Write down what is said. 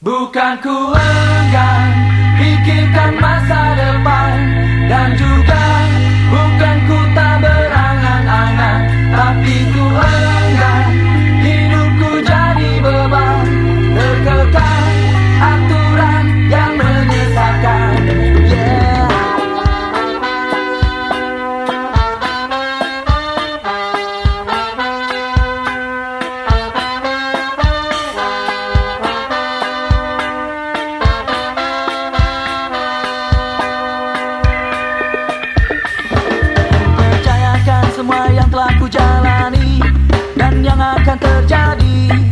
Bukan ku enggan Pikirkan masa depan Dan juga aku jalani dan yang akan terjadi.